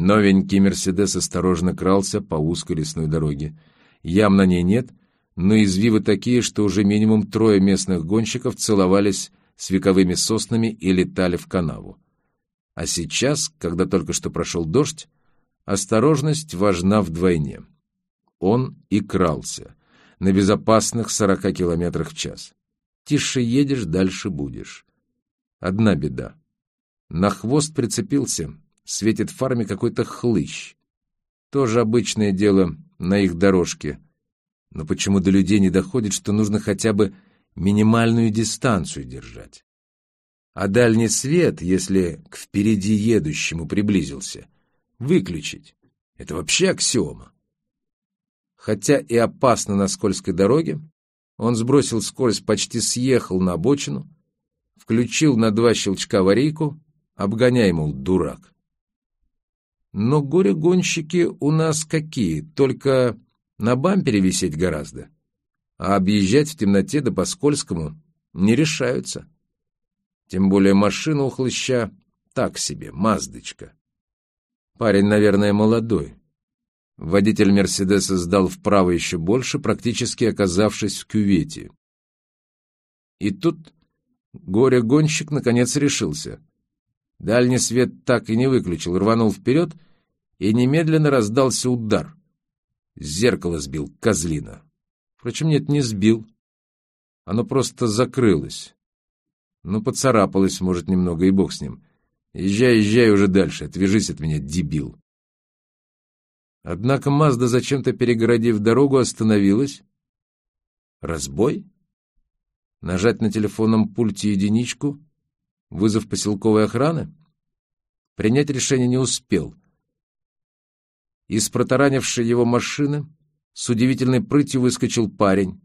Новенький «Мерседес» осторожно крался по узкой лесной дороге. Ям на ней нет, но извивы такие, что уже минимум трое местных гонщиков целовались с вековыми соснами и летали в канаву. А сейчас, когда только что прошел дождь, осторожность важна вдвойне. Он и крался на безопасных 40 километрах в час. Тише едешь, дальше будешь. Одна беда. На хвост прицепился, светит в фарме какой-то хлыщ. Тоже обычное дело на их дорожке. Но почему до людей не доходит, что нужно хотя бы минимальную дистанцию держать? А дальний свет, если к впереди едущему приблизился, выключить. Это вообще аксиома. Хотя и опасно на скользкой дороге, он сбросил скорость, почти съехал на обочину, включил на два щелчка аварийку, обгоняй, мол, дурак. Но горе-гонщики у нас какие, только на бампере висеть гораздо, а объезжать в темноте да по-скользкому не решаются. Тем более машина у хлыща так себе, маздочка. Парень, наверное, молодой, Водитель «Мерседеса» сдал вправо еще больше, практически оказавшись в кювете. И тут горе-гонщик наконец решился. Дальний свет так и не выключил, рванул вперед, и немедленно раздался удар. Зеркало сбил, козлина. Впрочем, нет, не сбил. Оно просто закрылось. Ну, поцарапалось, может, немного, и бог с ним. Езжай, езжай уже дальше, отвяжись от меня, дебил. Однако Мазда, зачем-то перегородив дорогу, остановилась. Разбой? Нажать на телефонном пульте единичку? Вызов поселковой охраны? Принять решение не успел. Из протаранившей его машины с удивительной прытью выскочил парень.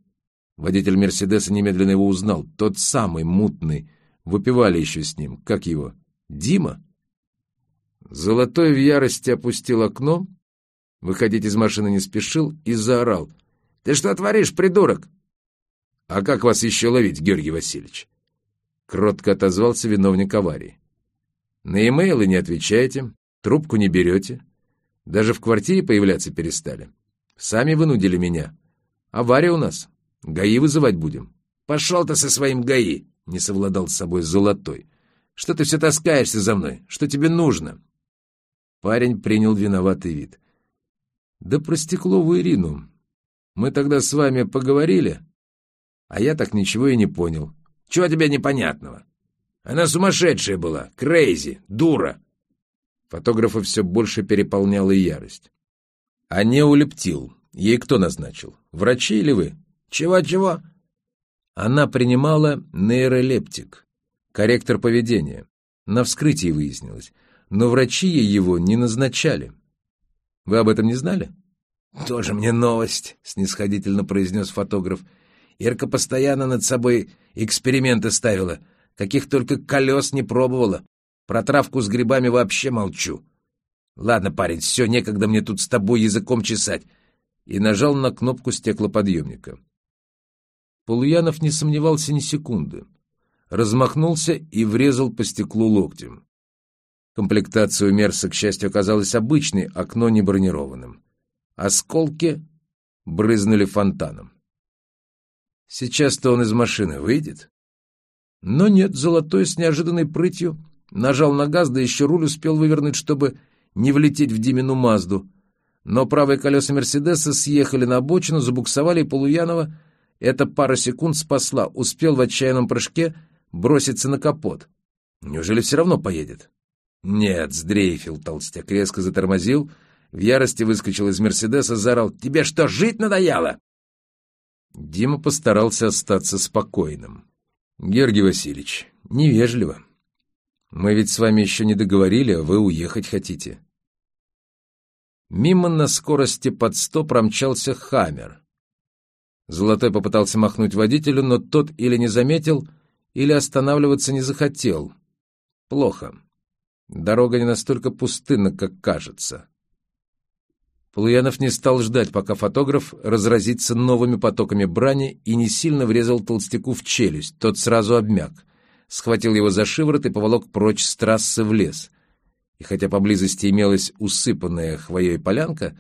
Водитель «Мерседеса» немедленно его узнал. Тот самый, мутный. Выпивали еще с ним. Как его? Дима? Золотой в ярости опустил окно Выходить из машины не спешил и заорал. «Ты что творишь, придурок?» «А как вас еще ловить, Георгий Васильевич?» Кротко отозвался виновник аварии. «На имейлы не отвечаете, трубку не берете. Даже в квартире появляться перестали. Сами вынудили меня. Авария у нас. ГАИ вызывать будем». «Пошел ты со своим ГАИ!» — не совладал с собой Золотой. «Что ты все таскаешься за мной? Что тебе нужно?» Парень принял виноватый вид. Да про Стеклову Ирину. Мы тогда с вами поговорили, а я так ничего и не понял. Чего тебе непонятного? Она сумасшедшая была, крейзи, дура. Фотографа все больше переполняла ярость. А не улептил. Ей кто назначил? Врачи или вы? Чего-чего? Она принимала нейролептик, корректор поведения. На вскрытии выяснилось. Но врачи ей его не назначали. Вы об этом не знали? Тоже мне новость, снисходительно произнес фотограф. Ирка постоянно над собой эксперименты ставила, каких только колес не пробовала. Про травку с грибами вообще молчу. Ладно, парень, все, некогда мне тут с тобой языком чесать. И нажал на кнопку стеклоподъемника. Полуянов не сомневался ни секунды. Размахнулся и врезал по стеклу локтем. Комплектация у Мерса, к счастью, оказалась обычной, окно не бронированным. Осколки брызнули фонтаном. Сейчас-то он из машины выйдет. Но нет, Золотой с неожиданной прытью нажал на газ, да еще руль успел вывернуть, чтобы не влететь в Димину Мазду. Но правые колеса Мерседеса съехали на обочину, забуксовали, и Полуянова эта пара секунд спасла, успел в отчаянном прыжке броситься на капот. Неужели все равно поедет? «Нет», — сдрейфил толстяк, резко затормозил, в ярости выскочил из «Мерседеса», заорал «Тебе что, жить надоело?» Дима постарался остаться спокойным. «Георгий Васильевич, невежливо. Мы ведь с вами еще не договорили, а вы уехать хотите». Мимо на скорости под сто промчался «Хаммер». Золотой попытался махнуть водителю, но тот или не заметил, или останавливаться не захотел. Плохо. Дорога не настолько пустынна, как кажется. Полуянов не стал ждать, пока фотограф разразится новыми потоками брани и не сильно врезал толстяку в челюсть. Тот сразу обмяк, схватил его за шиворот и поволок прочь с трассы в лес. И хотя поблизости имелась усыпанная хвоей полянка,